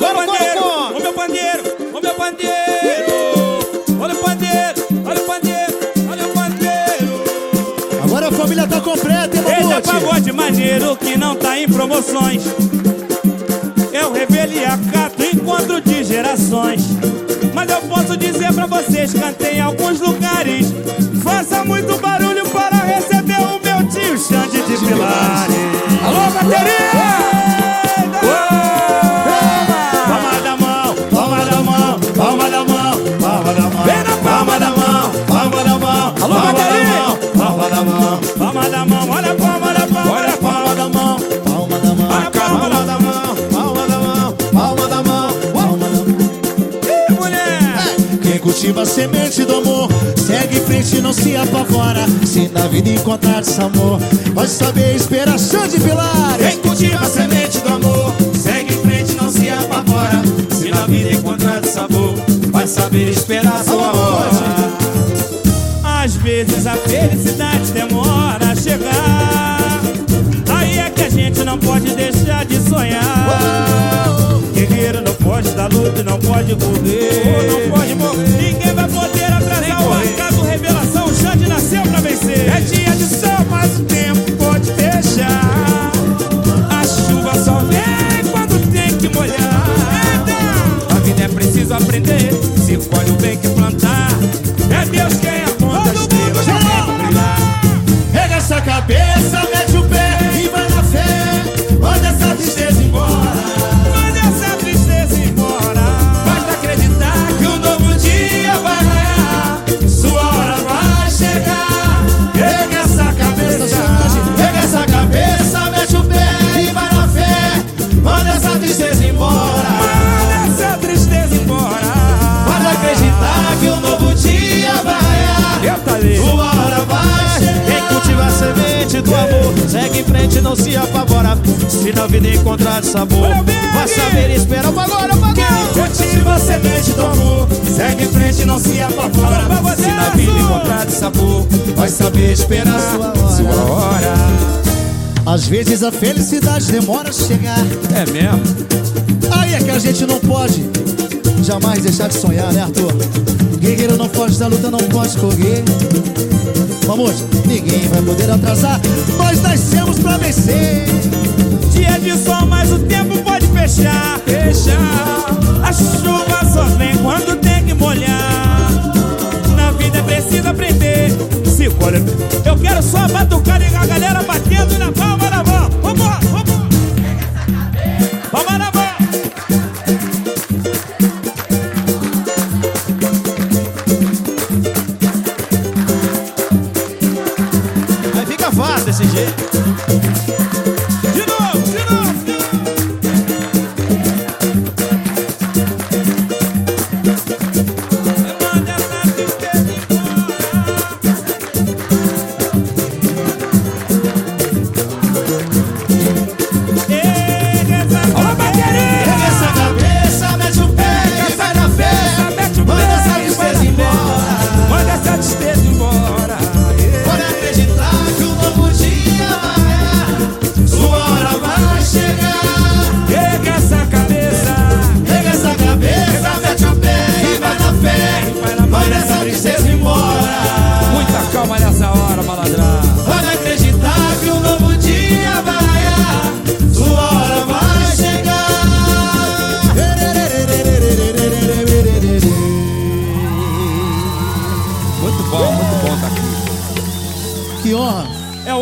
Agora meu pandeiro, o meu pandeiro, o meu pandeiro. Olha o pandeiro, olha o pandeiro, olha o pandeiro. Agora a família tá completa, hein, Esse é Mamute? pagode maneiro que não tá em promoções. É o rebelde acato, encontro de gerações. Mas eu posso dizer pra vocês, cantei em alguns lugares. Faça muito barulho para receber o meu tio Xande de Pilares. Alô, bateria! Cultiva a semente do amor. Segue em frente não se apavora. Se na vida encontrar esse amor Vai saber esperar Xande Pilares Quem cultiva a semente do amor. Segue em frente, não se apavora. Se na vida encontrar sabor Vai saber esperar sua hora. Às vezes a felicidade demora a chegar. Aí é que a gente não pode deixar de e não pode morrer. Não pode morrer. Ninguém Segue em frente, não se apavora. Se na vida encontrar sabor Vai saber esperar o pagode, o pagode Cultiva a semente do amor? Segue em frente, não se apavora. Se na vida encontrar sabor Vai saber esperar sua hora, Às vezes a felicidade demora a chegar. É mesmo? Aí é que a gente não pode Jamais deixar de sonhar, né Arthur? Guerreiro não pode da luta, não pode correr Vamos, ninguém vai poder atrasar. Nós nascemos pra vencer. Dia de sol, mas o tempo pode fechar. Fechar. A chuva só vem quando tem que molhar. Na vida é preciso aprender. Se colhe Eu quero só a batucada e a galera batendo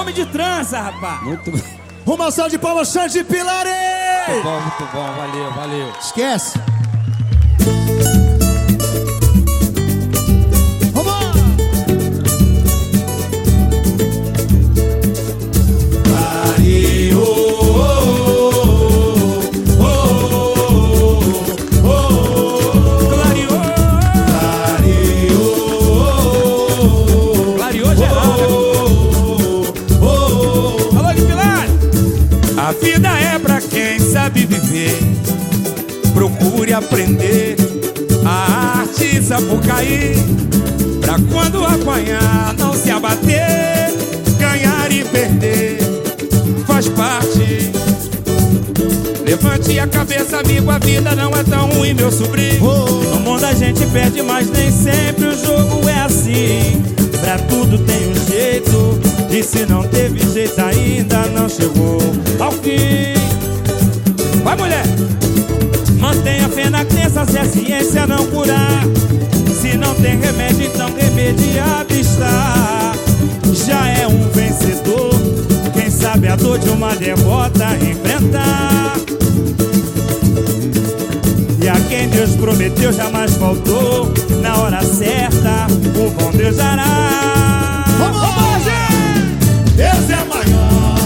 homem de trança, rapaz. Muito bom, Uma salva de palmas, Xande Pilares muito bom, valeu, valeu. Esquece viver Procure aprender a arte Sapucaí Pra quando apanhar não se abater Ganhar e perder. Faz parte. Levante a cabeça, amigo, a vida não é tão ruim, meu sobrinho. No mundo a gente perde, mas nem sempre o jogo é assim. Pra tudo tem um jeito, e se não teve jeito ainda, não chegou Mantenha fé na crença se a ciência não curar. Se não tem remédio, então remediado está. Já é um vencedor. Quem sabe a dor de uma derrota enfrentar. E a quem Deus prometeu jamais faltou. Na hora certa, o bom Deus dará. Vamos lá, gente! Deus é maior,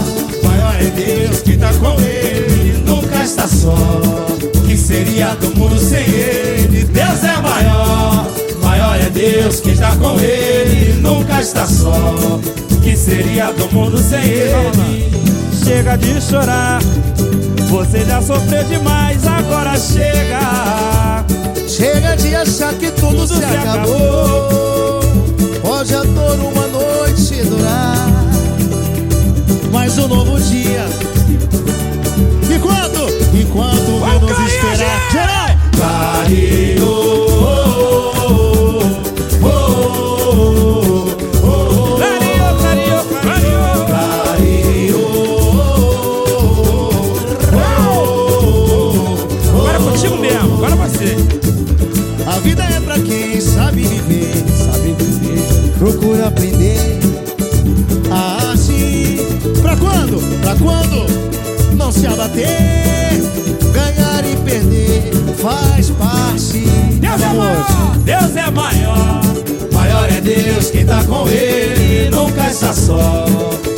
maior é Deus que tá com ele, está só. Que seria do mundo sem ele? Deus é maior, maior é Deus que está com ele, nunca está só. Que seria do mundo sem ele? Chega de chorar. Você já sofreu demais, agora chega. Chega de achar que tudo, se, acabou. Pode a dor uma noite durar, mas um novo dia. Enquanto, enquanto Vamos, menos Carinha, esperar. Geral! Oh, oh, oh, oh, é você. A vida é pra quem sabe viver, sabe viver, procura aprender a agir. Pra quando? Pra quando? Não se abater, ganhar e perder faz parte. Deus é maior, Deus é maior. Maior é Deus quem tá com ele, nunca está só.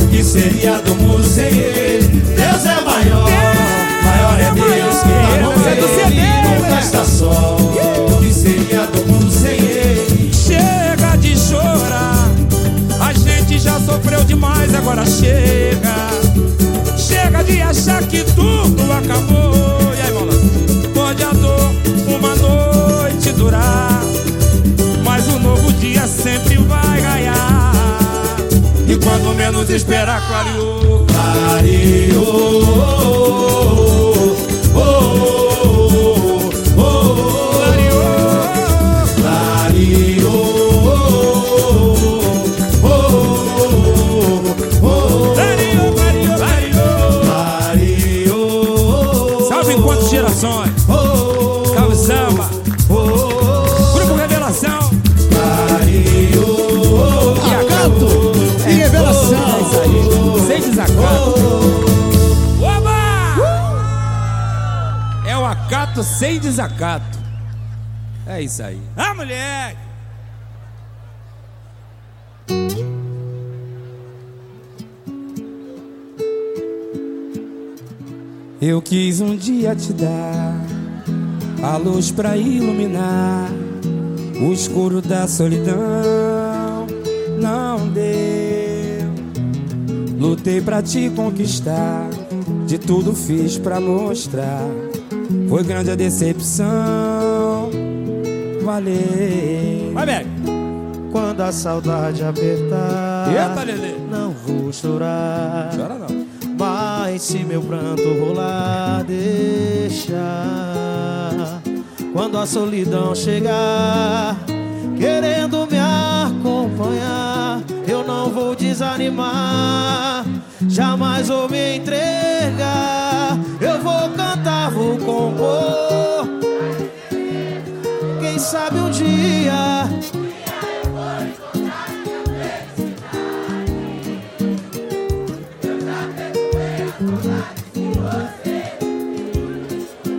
Que seria do mundo sem ele? Deus é maior. Maior é Deus quem tá com é ele, nunca né? está só. Menos esperar, clareou. Carinho, sem desacato. É isso aí. Ah, mulher! Eu quis um dia te dar a luz pra iluminar o escuro da solidão. Não deu. Lutei pra te conquistar, de tudo fiz pra mostrar. Foi grande a decepção. Valeu. Vai, Beck. Quando a saudade apertar, Eita, Lelê. não vou chorar. Chora não. Mas se meu pranto rolar, deixa. Quando a solidão chegar, querendo me acompanhar, eu não vou desanimar. Jamais vou me entregar. Vou compor. Quem sabe um dia.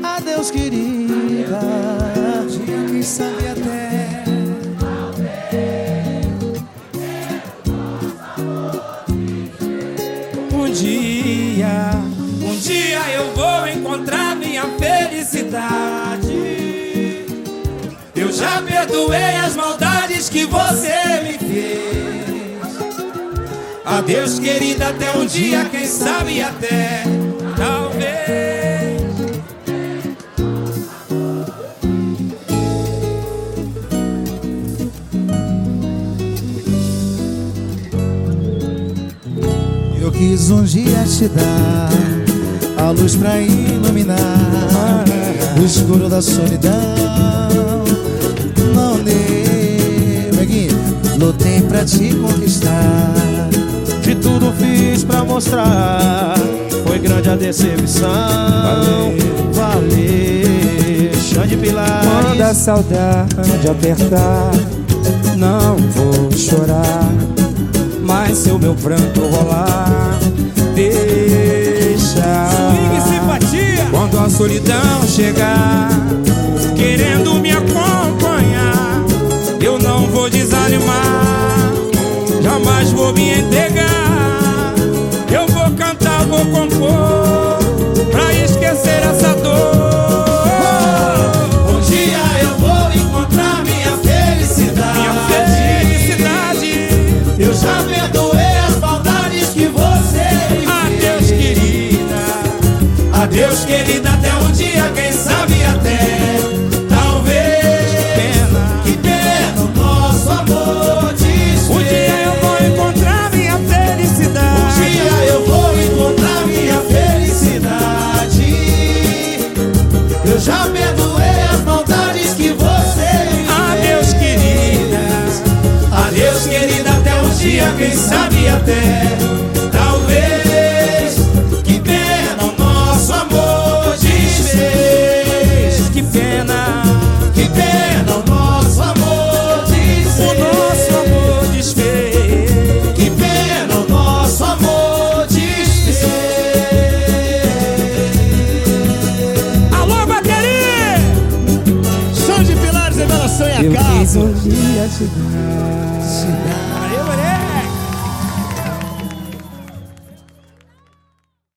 Adeus, querida. Quem sabe até. Um dia Já perdoei as maldades que você me fez. Adeus, querida, até um dia, quem sabe até talvez. Eu quis um dia te dar a luz pra iluminar o escuro da solidão. bem pra te conquistar. De tudo fiz pra mostrar, foi grande a decepção. Valeu, Xande Pilar. Quando a saudade apertar, não vou chorar. Mas se o meu pranto rolar, deixa. Quando a solidão chegar mais um dia chegar.